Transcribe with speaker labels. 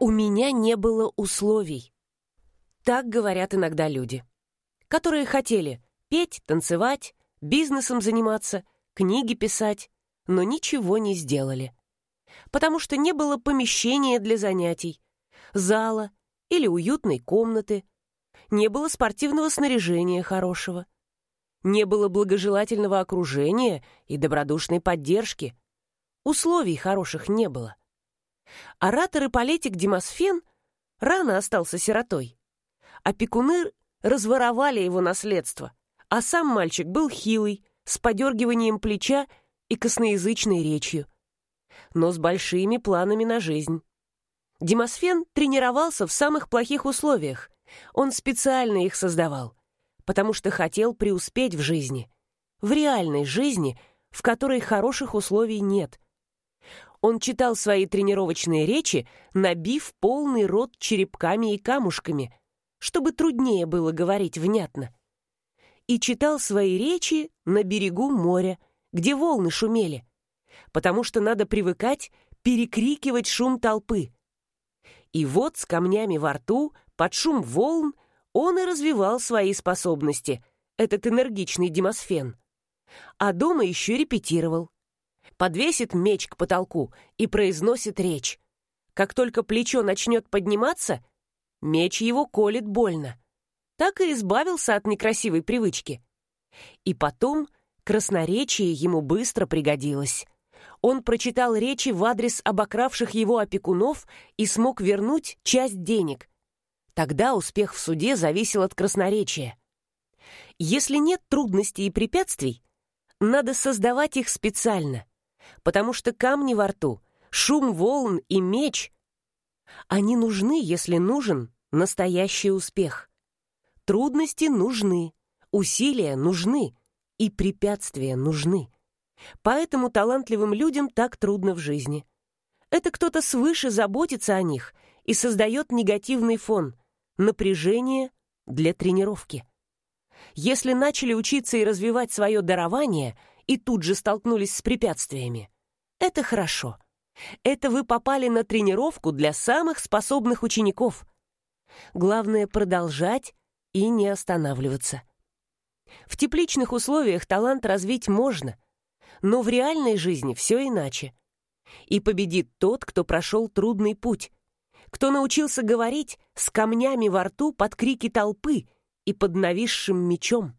Speaker 1: У меня не было условий. Так говорят иногда люди, которые хотели петь, танцевать, бизнесом заниматься, книги писать, но ничего не сделали. Потому что не было помещения для занятий, зала или уютной комнаты, не было спортивного снаряжения хорошего, не было благожелательного окружения и добродушной поддержки. Условий хороших не было. Оратор и политик Демосфен рано остался сиротой. Опекуны разворовали его наследство, а сам мальчик был хилый, с подергиванием плеча и косноязычной речью, но с большими планами на жизнь. Демосфен тренировался в самых плохих условиях. Он специально их создавал, потому что хотел преуспеть в жизни, в реальной жизни, в которой хороших условий нет – он читал свои тренировочные речи, набив полный рот черепками и камушками, чтобы труднее было говорить внятно. И читал свои речи на берегу моря, где волны шумели, потому что надо привыкать перекрикивать шум толпы. И вот с камнями во рту, под шум волн, он и развивал свои способности, этот энергичный демосфен. А дома еще репетировал подвесит меч к потолку и произносит речь. Как только плечо начнет подниматься, меч его колет больно. Так и избавился от некрасивой привычки. И потом красноречие ему быстро пригодилось. Он прочитал речи в адрес обокравших его опекунов и смог вернуть часть денег. Тогда успех в суде зависел от красноречия. Если нет трудностей и препятствий, надо создавать их специально потому что камни во рту, шум волн и меч, они нужны, если нужен настоящий успех. Трудности нужны, усилия нужны и препятствия нужны. Поэтому талантливым людям так трудно в жизни. Это кто-то свыше заботится о них и создает негативный фон, напряжение для тренировки. Если начали учиться и развивать свое дарование – и тут же столкнулись с препятствиями. Это хорошо. Это вы попали на тренировку для самых способных учеников. Главное продолжать и не останавливаться. В тепличных условиях талант развить можно, но в реальной жизни все иначе. И победит тот, кто прошел трудный путь, кто научился говорить с камнями во рту под крики толпы и под нависшим мечом.